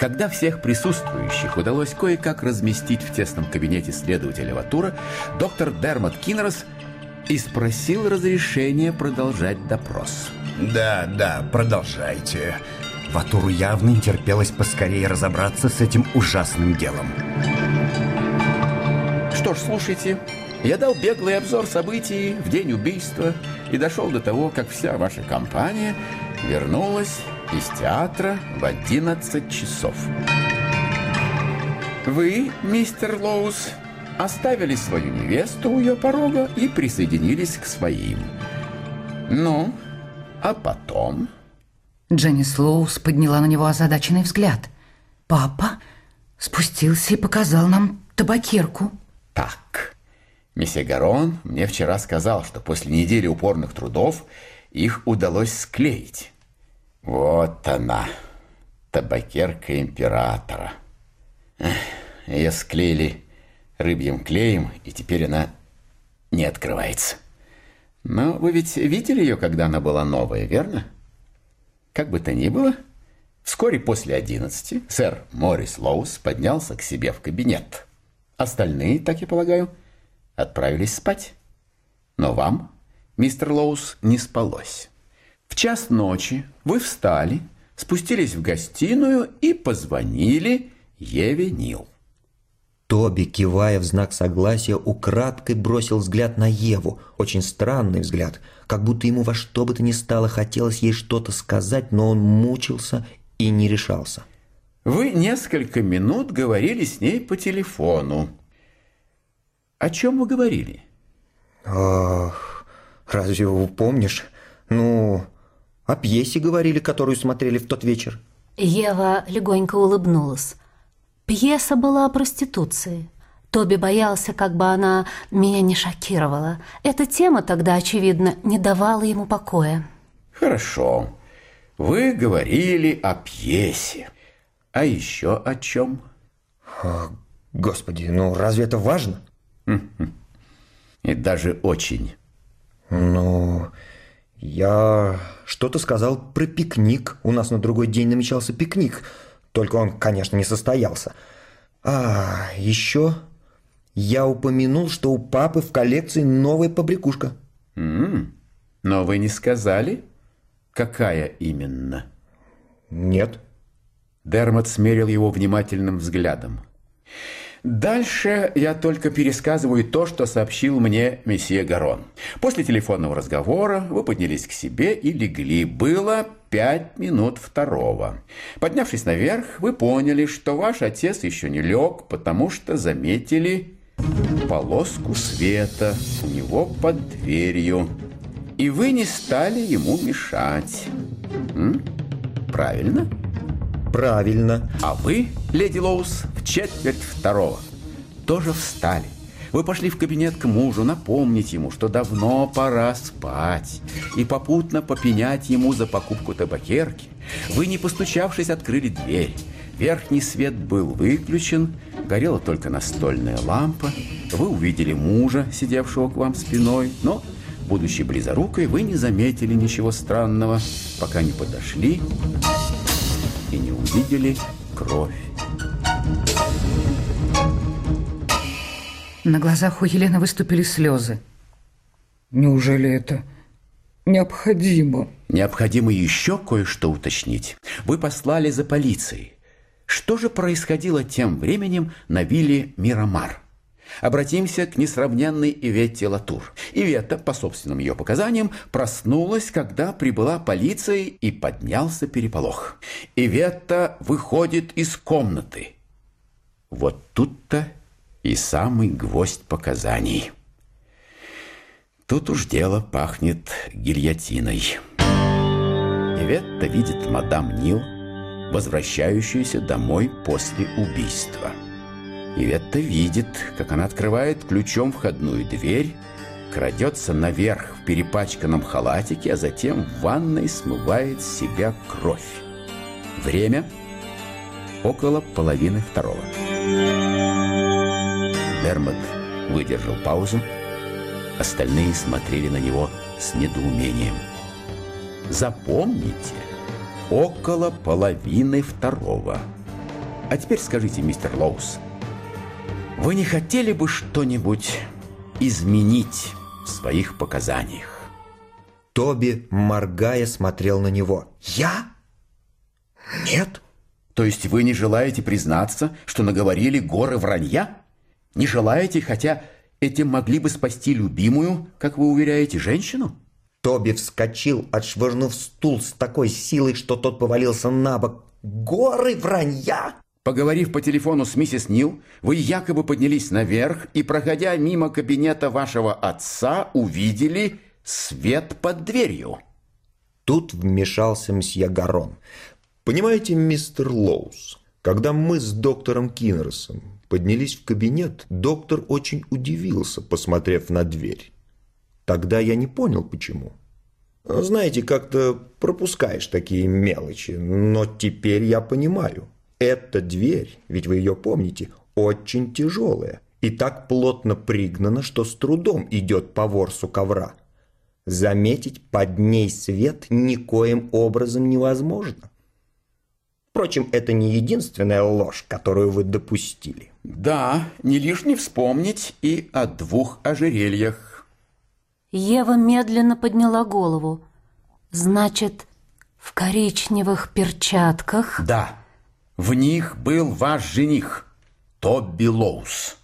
Когда всех присутствующих удалось кое-как разместить в тесном кабинете следователя Ватура, доктор Дермат Киннерс и спросил разрешения продолжать допрос. Да, да, продолжайте. Ватуру явно не терпелось поскорее разобраться с этим ужасным делом. Что ж, слушайте, я дал беглый обзор событий в день убийства и дошел до того, как вся ваша компания вернулась из театра в 11 часов. Вы, мистер Лоус, оставили свою невесту у ее порога и присоединились к своим. Ну, а потом... Дженни Слоус подняла на него озадаченный взгляд. Папа спустился и показал нам табакерку. Так, месье Гарон мне вчера сказал, что после недели упорных трудов их удалось склеить. Вот она, табакерка императора. Ее склеили рыбьим клеем, и теперь она не открывается. Но вы ведь видели ее, когда она была новая, верно? Как бы то ни было, вскоре после одиннадцати сэр Морис Лоус поднялся к себе в кабинет. Остальные, так я полагаю, отправились спать. Но вам, мистер Лоус, не спалось. В час ночи вы встали, спустились в гостиную и позвонили Еве Нил. Тоби, кивая в знак согласия, украдкой бросил взгляд на Еву. Очень странный взгляд, как будто ему во что бы то ни стало хотелось ей что-то сказать, но он мучился и не решался. Вы несколько минут говорили с ней по телефону. О чем вы говорили? Ах, разве помнишь? Ну, о пьесе говорили, которую смотрели в тот вечер. Ева легонько улыбнулась. Пьеса была о проституции. Тоби боялся, как бы она меня не шокировала. Эта тема тогда, очевидно, не давала ему покоя. Хорошо. Вы говорили о пьесе. А еще о чем? А, господи, ну разве это важно? И даже очень. Ну, я что-то сказал про пикник. У нас на другой день намечался пикник. Только он, конечно, не состоялся. А, еще я упомянул, что у папы в коллекции новая побрякушка. Mm. Но вы не сказали, какая именно? Нет. Дермат смерил его внимательным взглядом. Дальше я только пересказываю то, что сообщил мне месье Гарон. После телефонного разговора вы поднялись к себе и легли. Было пять минут второго. Поднявшись наверх, вы поняли, что ваш отец еще не лег, потому что заметили полоску света у него под дверью. И вы не стали ему мешать. М? Правильно? Правильно. А вы, леди Лоус, в четверть второго тоже встали. Вы пошли в кабинет к мужу напомнить ему, что давно пора спать, и попутно попенять ему за покупку табакерки. Вы, не постучавшись, открыли дверь. Верхний свет был выключен, горела только настольная лампа. Вы увидели мужа, сидевшего к вам спиной, но, будучи близорукой, вы не заметили ничего странного, пока не подошли и не увидели кровь. На глазах у Елены выступили слезы. Неужели это необходимо? Необходимо еще кое-что уточнить. Вы послали за полицией. Что же происходило тем временем на вилле Мирамар? Обратимся к несравненной Иветте Латур. Ивета, по собственным ее показаниям, проснулась, когда прибыла полиция и поднялся переполох. Иветта выходит из комнаты. Вот тут-то и самый гвоздь показаний. Тут уж дело пахнет гильотиной. Иветта видит мадам Нил, возвращающуюся домой после убийства. Иветта видит, как она открывает ключом входную дверь, крадется наверх в перепачканном халатике, а затем в ванной смывает с себя кровь. Время около половины второго. Дермот выдержал паузу. Остальные смотрели на него с недоумением. Запомните, около половины второго. А теперь скажите, мистер Лоус, вы не хотели бы что-нибудь изменить в своих показаниях? Тоби, моргая, смотрел на него. «Я? Нет». То есть вы не желаете признаться, что наговорили горы вранья? Не желаете, хотя этим могли бы спасти любимую, как вы уверяете, женщину? Тоби вскочил, отшвырнув стул с такой силой, что тот повалился на бок. «Горы вранья!» Поговорив по телефону с миссис Нил, вы якобы поднялись наверх и, проходя мимо кабинета вашего отца, увидели свет под дверью. Тут вмешался мсье Гарон. Понимаете, мистер Лоус, когда мы с доктором Киннерсом поднялись в кабинет, доктор очень удивился, посмотрев на дверь. Тогда я не понял, почему. Знаете, как-то пропускаешь такие мелочи, но теперь я понимаю. Эта дверь, ведь вы ее помните, очень тяжелая и так плотно пригнана, что с трудом идет по ворсу ковра. Заметить под ней свет никоим образом невозможно. Впрочем, это не единственная ложь, которую вы допустили. Да, не лишне вспомнить и о двух ожерельях. Ева медленно подняла голову. Значит, в коричневых перчатках... Да, в них был ваш жених, Тобби Лоус.